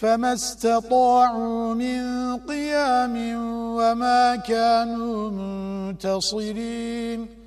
فما استطاعوا من قيام وما كانوا منتصرين.